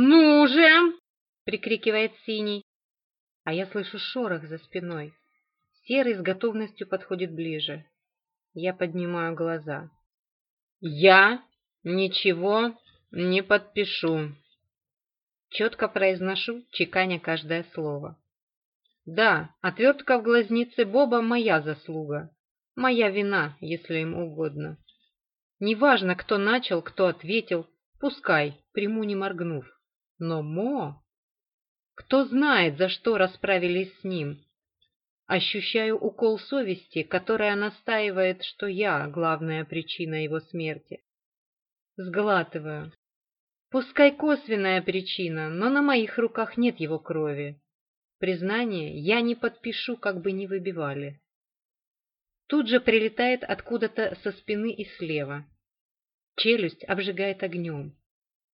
«Ну же!» — прикрикивает Синий. А я слышу шорох за спиной. Серый с готовностью подходит ближе. Я поднимаю глаза. «Я ничего не подпишу!» Четко произношу, чеканя каждое слово. «Да, отвертка в глазнице Боба — моя заслуга. Моя вина, если им угодно. Неважно, кто начал, кто ответил, пускай, приму не моргнув. Но Мо... Кто знает, за что расправились с ним. Ощущаю укол совести, которая настаивает, что я главная причина его смерти. Сглатываю. Пускай косвенная причина, но на моих руках нет его крови. Признание я не подпишу, как бы не выбивали. Тут же прилетает откуда-то со спины и слева. Челюсть обжигает огнем.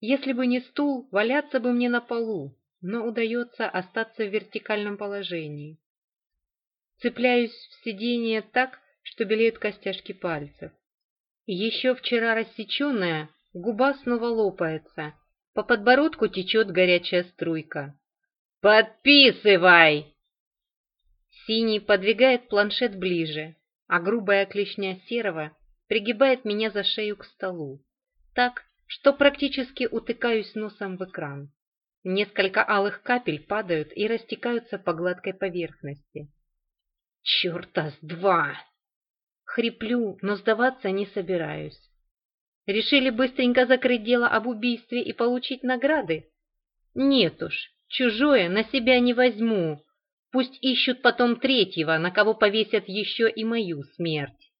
Если бы не стул, валяться бы мне на полу, но удается остаться в вертикальном положении. Цепляюсь в сиденье так, что белеют костяшки пальцев. Еще вчера рассеченная, губа снова лопается, по подбородку течет горячая струйка. «Подписывай!» Синий подвигает планшет ближе, а грубая клешня серого пригибает меня за шею к столу. Так, что практически утыкаюсь носом в экран. Несколько алых капель падают и растекаются по гладкой поверхности. «Черта с два!» Хриплю, но сдаваться не собираюсь. Решили быстренько закрыть дело об убийстве и получить награды? Нет уж, чужое на себя не возьму. Пусть ищут потом третьего, на кого повесят еще и мою смерть.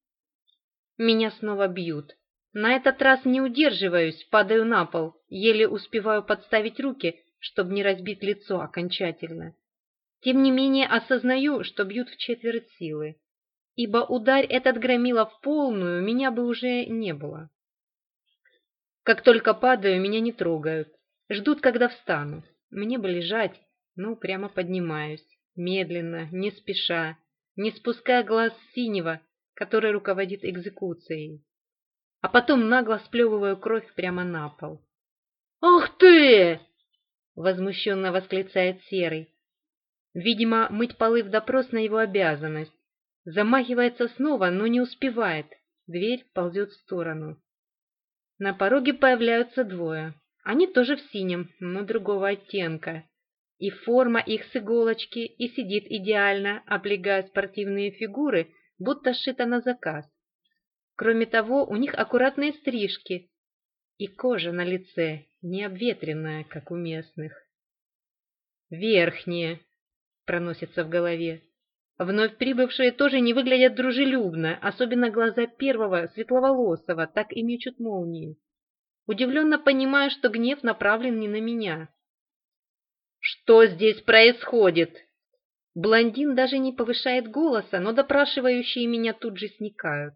Меня снова бьют, на этот раз не удерживаюсь, падаю на пол, еле успеваю подставить руки, чтобы не разбить лицо окончательно. Тем не менее осознаю, что бьют в четверть силы, ибо ударь этот громила в полную меня бы уже не было. Как только падаю, меня не трогают, ждут, когда встану. Мне бы лежать, но прямо поднимаюсь, медленно, не спеша, не спуская глаз синего, который руководит экзекуцией а потом нагло сплевываю кровь прямо на пол. Ах ты!» — возмущенно восклицает Серый. Видимо, мыть полы в допрос на его обязанность. Замахивается снова, но не успевает. Дверь ползет в сторону. На пороге появляются двое. Они тоже в синем, но другого оттенка. И форма их с иголочки, и сидит идеально, облегая спортивные фигуры, будто сшита на заказ. Кроме того, у них аккуратные стрижки и кожа на лице не обветренная, как у местных. «Верхние!» — проносится в голове. Вновь прибывшие тоже не выглядят дружелюбно, особенно глаза первого, светловолосого, так и мечут молнии. Удивленно понимаю, что гнев направлен не на меня. «Что здесь происходит?» Блондин даже не повышает голоса, но допрашивающие меня тут же сникают.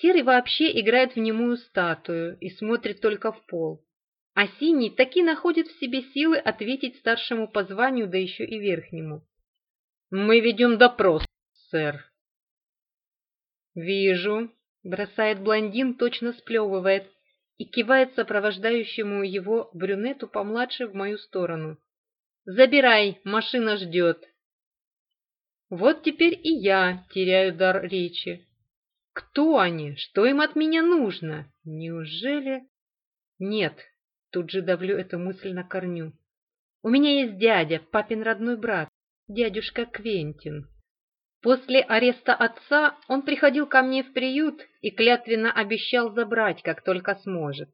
Серый вообще играет в немую статую и смотрит только в пол. А синий таки находит в себе силы ответить старшему по званию, да еще и верхнему. «Мы ведем допрос, сэр». «Вижу», — бросает блондин, точно сплевывает, и кивает сопровождающему его брюнету помладше в мою сторону. «Забирай, машина ждет». Вот теперь и я теряю дар речи. Кто они? Что им от меня нужно? Неужели... Нет, тут же давлю эту мысль на корню. У меня есть дядя, папин родной брат, дядюшка Квентин. После ареста отца он приходил ко мне в приют и клятвенно обещал забрать, как только сможет.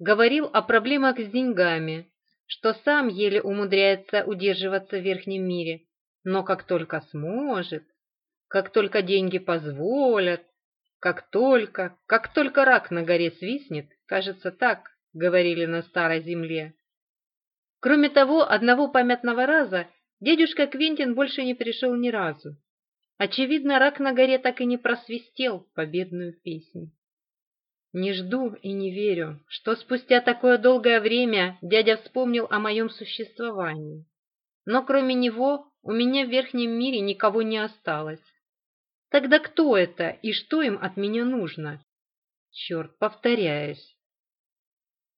Говорил о проблемах с деньгами, что сам еле умудряется удерживаться в верхнем мире, но как только сможет, как только деньги позволят. Как только, как только рак на горе свистнет, кажется так, говорили на старой земле. Кроме того, одного памятного раза дедушка Квинтин больше не пришел ни разу. Очевидно, рак на горе так и не просвистел победную песню. Не жду и не верю, что спустя такое долгое время дядя вспомнил о моем существовании. Но кроме него у меня в верхнем мире никого не осталось. Тогда кто это и что им от меня нужно? Черт, повторяюсь.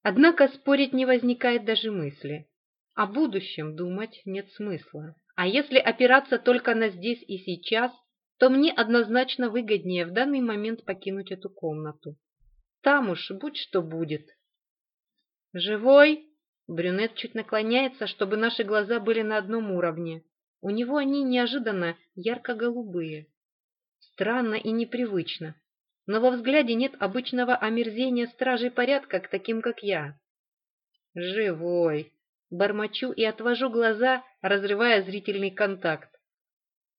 Однако спорить не возникает даже мысли. О будущем думать нет смысла. А если опираться только на здесь и сейчас, то мне однозначно выгоднее в данный момент покинуть эту комнату. Там уж будь что будет. «Живой?» Брюнет чуть наклоняется, чтобы наши глаза были на одном уровне. У него они неожиданно ярко-голубые. Странно и непривычно. Но во взгляде нет обычного омерзения стражей порядка к таким, как я. «Живой!» Бормочу и отвожу глаза, разрывая зрительный контакт.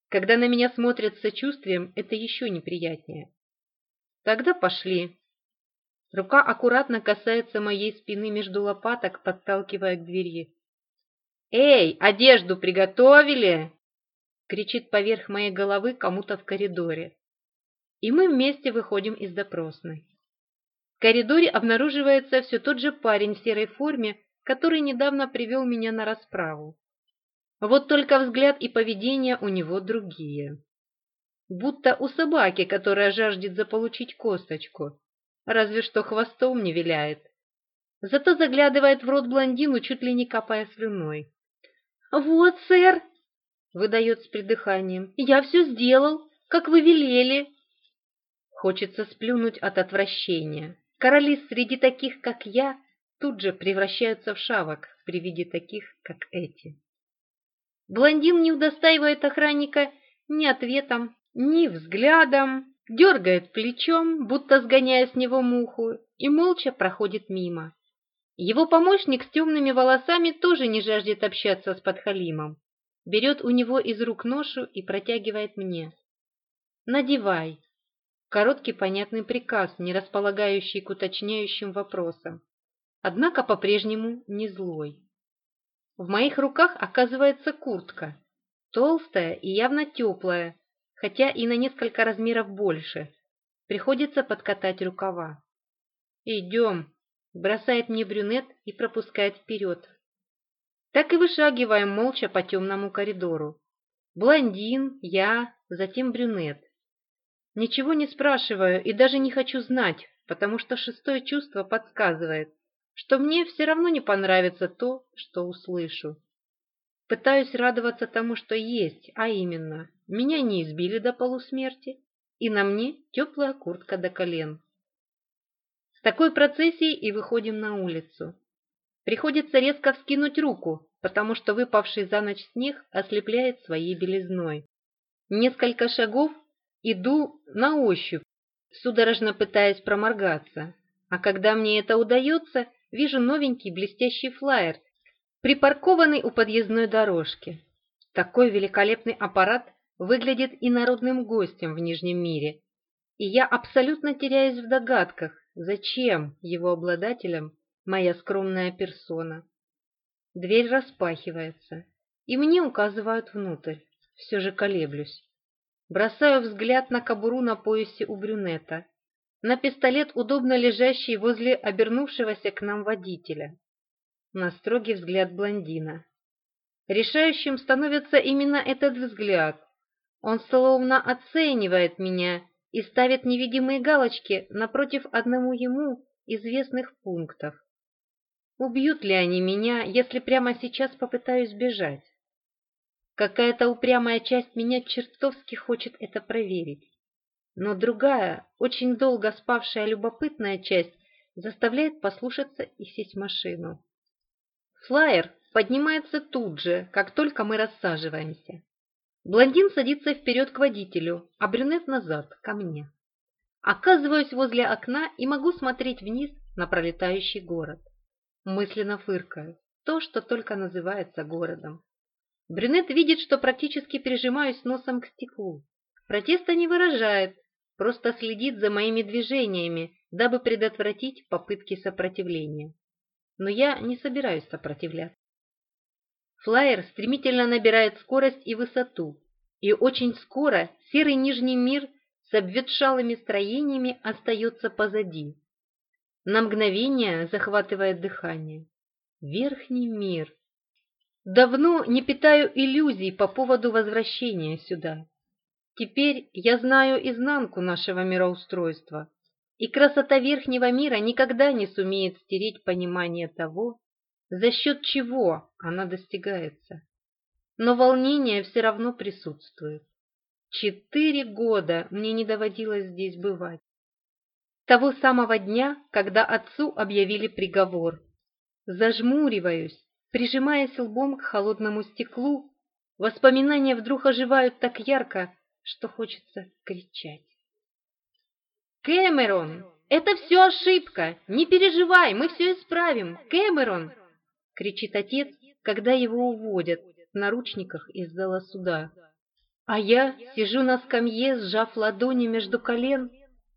Когда на меня смотрят с сочувствием, это еще неприятнее. «Тогда пошли», Рука аккуратно касается моей спины между лопаток, подталкивая к двери. «Эй, одежду приготовили?» кричит поверх моей головы кому-то в коридоре. И мы вместе выходим из допросной. В коридоре обнаруживается все тот же парень в серой форме, который недавно привел меня на расправу. Вот только взгляд и поведение у него другие. Будто у собаки, которая жаждет заполучить косточку, разве что хвостом не виляет. Зато заглядывает в рот блондину, чуть ли не капая слюной. «Вот, сэр!» выдает с придыханием. «Я все сделал, как вы велели!» Хочется сплюнуть от отвращения. Короли среди таких, как я, тут же превращаются в шавок при виде таких, как эти. Блондин не удостаивает охранника ни ответом, ни взглядом, дергает плечом, будто сгоняя с него муху, и молча проходит мимо. Его помощник с темными волосами тоже не жаждет общаться с подхалимом берет у него из рук ношу и протягивает мне. «Надевай!» Короткий понятный приказ, не располагающий к уточняющим вопросам, однако по-прежнему не злой. В моих руках оказывается куртка, толстая и явно теплая, хотя и на несколько размеров больше. Приходится подкатать рукава. «Идем!» – бросает мне брюнет и пропускает вперед. Так и вышагиваем молча по темному коридору. Блондин, я, затем брюнет. Ничего не спрашиваю и даже не хочу знать, потому что шестое чувство подсказывает, что мне все равно не понравится то, что услышу. Пытаюсь радоваться тому, что есть, а именно, меня не избили до полусмерти, и на мне теплая куртка до колен. С такой процессией и выходим на улицу. Приходится резко вскинуть руку, потому что выпавший за ночь снег ослепляет своей белизной. Несколько шагов иду на ощупь, судорожно пытаясь проморгаться. А когда мне это удается, вижу новенький блестящий флаер, припаркованный у подъездной дорожки. Такой великолепный аппарат выглядит и народным гостем в Нижнем мире. И я абсолютно теряюсь в догадках, зачем его обладателям моя скромная персона. Дверь распахивается, и мне указывают внутрь. Все же колеблюсь. Бросаю взгляд на кобуру на поясе у брюнета, на пистолет, удобно лежащий возле обернувшегося к нам водителя, на строгий взгляд блондина. Решающим становится именно этот взгляд. Он словно оценивает меня и ставит невидимые галочки напротив одному ему известных пунктов. Убьют ли они меня, если прямо сейчас попытаюсь бежать? Какая-то упрямая часть меня чертовски хочет это проверить. Но другая, очень долго спавшая любопытная часть заставляет послушаться и сесть в машину. Флайер поднимается тут же, как только мы рассаживаемся. Блондин садится вперед к водителю, а брюнет назад, ко мне. Оказываюсь возле окна и могу смотреть вниз на пролетающий город мысленно фыркаю. То, что только называется городом. Брюнет видит, что практически прижимаюсь носом к стеклу. Протеста не выражает, просто следит за моими движениями, дабы предотвратить попытки сопротивления. Но я не собираюсь сопротивляться. Флайер стремительно набирает скорость и высоту, и очень скоро серый нижний мир с обветшалыми строениями остается позади на мгновение захватывая дыхание. Верхний мир. Давно не питаю иллюзий по поводу возвращения сюда. Теперь я знаю изнанку нашего мироустройства, и красота верхнего мира никогда не сумеет стереть понимание того, за счет чего она достигается. Но волнение все равно присутствует. Четыре года мне не доводилось здесь бывать того самого дня, когда отцу объявили приговор. Зажмуриваюсь, прижимаясь лбом к холодному стеклу, воспоминания вдруг оживают так ярко, что хочется кричать. «Кэмерон, это все ошибка! Не переживай, мы все исправим! Кэмерон!» — кричит отец, когда его уводят в наручниках из зала суда. А я сижу на скамье, сжав ладони между колен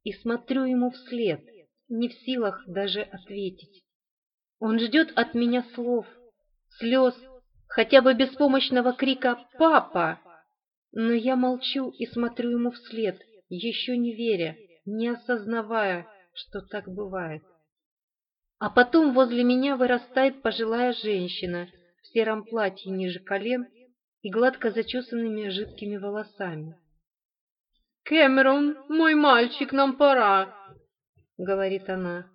и смотрю ему вслед, не в силах даже ответить. Он ждет от меня слов, слез, хотя бы беспомощного крика «Папа!», но я молчу и смотрю ему вслед, еще не веря, не осознавая, что так бывает. А потом возле меня вырастает пожилая женщина в сером платье ниже колен и гладко зачесанными жидкими волосами. «Кэмерон, мой мальчик, нам пора!» — говорит она.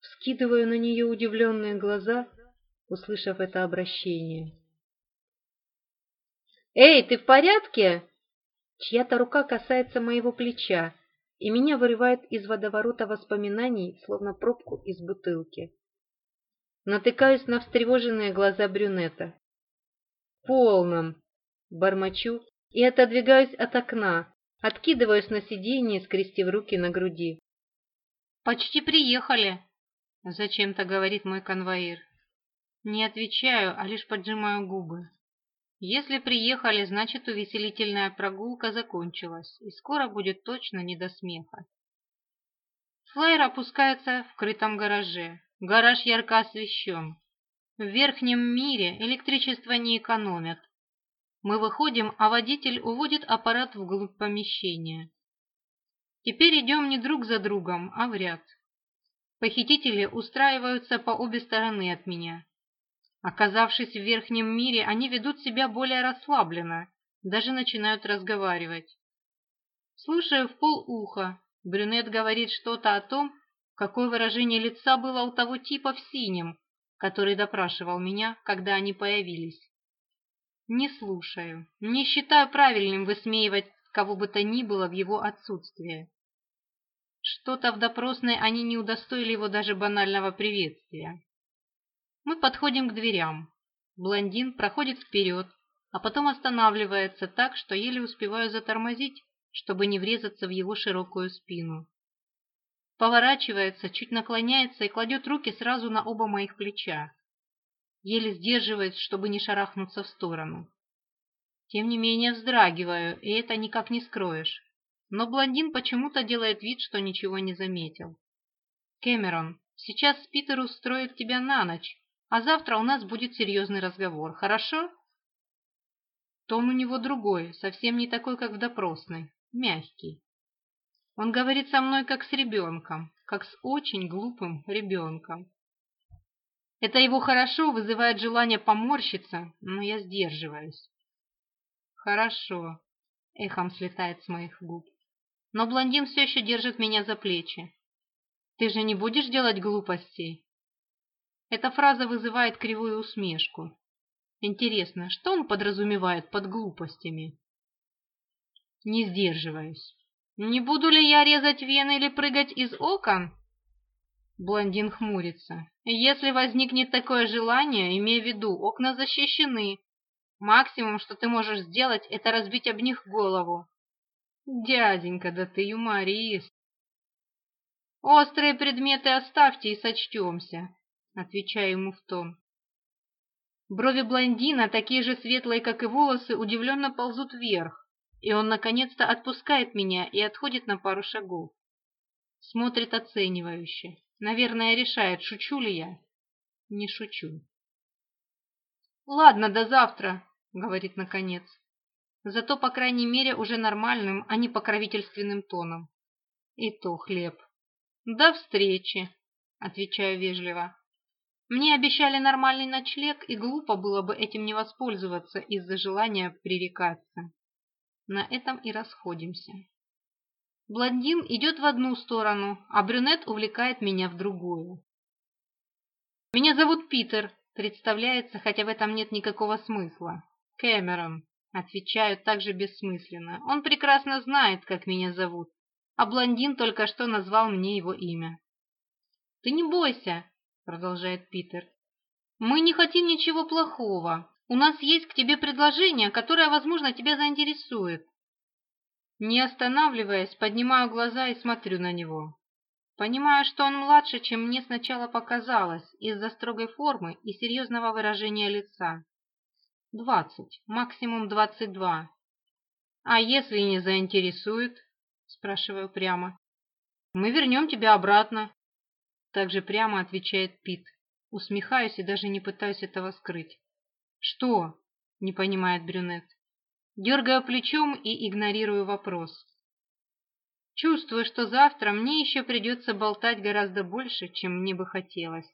Вскидываю на нее удивленные глаза, услышав это обращение. «Эй, ты в порядке?» Чья-то рука касается моего плеча, и меня вырывает из водоворота воспоминаний, словно пробку из бутылки. Натыкаюсь на встревоженные глаза брюнета. «Полном!» — бормочу и отодвигаюсь от окна, Откидываюсь на сиденье, скрестив руки на груди. «Почти приехали», — зачем-то говорит мой конвоир. Не отвечаю, а лишь поджимаю губы. Если приехали, значит, увеселительная прогулка закончилась, и скоро будет точно не до смеха. Флайер опускается в крытом гараже. Гараж ярко освещен. В верхнем мире электричество не экономят, мы выходим, а водитель уводит аппарат вглубь помещения. Теперь идем не друг за другом, а в ряд. Похитители устраиваются по обе стороны от меня. Оказавшись в верхнем мире, они ведут себя более расслабленно, даже начинают разговаривать. Слушаю в пол уха. Брюнет говорит что-то о том, какое выражение лица было у того типа в синем, который допрашивал меня, когда они появились. Не слушаю, не считаю правильным высмеивать кого бы то ни было в его отсутствие. Что-то в допросной они не удостоили его даже банального приветствия. Мы подходим к дверям. Блондин проходит вперед, а потом останавливается так, что еле успеваю затормозить, чтобы не врезаться в его широкую спину. Поворачивается, чуть наклоняется и кладет руки сразу на оба моих плеча еле сдерживаясь, чтобы не шарахнуться в сторону. Тем не менее вздрагиваю, и это никак не скроешь. Но блондин почему-то делает вид, что ничего не заметил. «Кэмерон, сейчас Питер устроит тебя на ночь, а завтра у нас будет серьезный разговор, хорошо?» Тон у него другой, совсем не такой, как в допросной, мягкий. Он говорит со мной, как с ребенком, как с очень глупым ребенком. Это его хорошо вызывает желание поморщиться, но я сдерживаюсь. Хорошо. Эхом слетает с моих губ. Но блондин все еще держит меня за плечи. Ты же не будешь делать глупостей? Эта фраза вызывает кривую усмешку. Интересно, что он подразумевает под глупостями? Не сдерживаюсь. Не буду ли я резать вены или прыгать из окон? Блондин хмурится. Если возникнет такое желание, имей в виду, окна защищены. Максимум, что ты можешь сделать, это разбить об них голову. Дяденька, да ты юморист. Острые предметы оставьте и сочтемся, отвечаю ему в тон. Брови блондина, такие же светлые, как и волосы, удивленно ползут вверх, и он наконец-то отпускает меня и отходит на пару шагов. Смотрит оценивающе. Наверное, решает, шучу ли я. Не шучу. «Ладно, до завтра», — говорит наконец. Зато, по крайней мере, уже нормальным, а не покровительственным тоном. И то хлеб. «До встречи», — отвечаю вежливо. Мне обещали нормальный ночлег, и глупо было бы этим не воспользоваться из-за желания пререкаться. На этом и расходимся. Блондин идет в одну сторону, а брюнет увлекает меня в другую. «Меня зовут Питер», — представляется, хотя в этом нет никакого смысла. «Кэмерон», — отвечаю также бессмысленно. «Он прекрасно знает, как меня зовут, а блондин только что назвал мне его имя». «Ты не бойся», — продолжает Питер. «Мы не хотим ничего плохого. У нас есть к тебе предложение, которое, возможно, тебя заинтересует. Не останавливаясь, поднимаю глаза и смотрю на него. Понимаю, что он младше, чем мне сначала показалось, из-за строгой формы и серьезного выражения лица. Двадцать, максимум двадцать два. А если не заинтересует? Спрашиваю прямо. Мы вернем тебя обратно. Также прямо отвечает Пит. Усмехаюсь и даже не пытаюсь этого скрыть. Что? Не понимает брюнет дергая плечом и игнорирую вопрос. Чувствую, что завтра мне еще придется болтать гораздо больше, чем мне бы хотелось.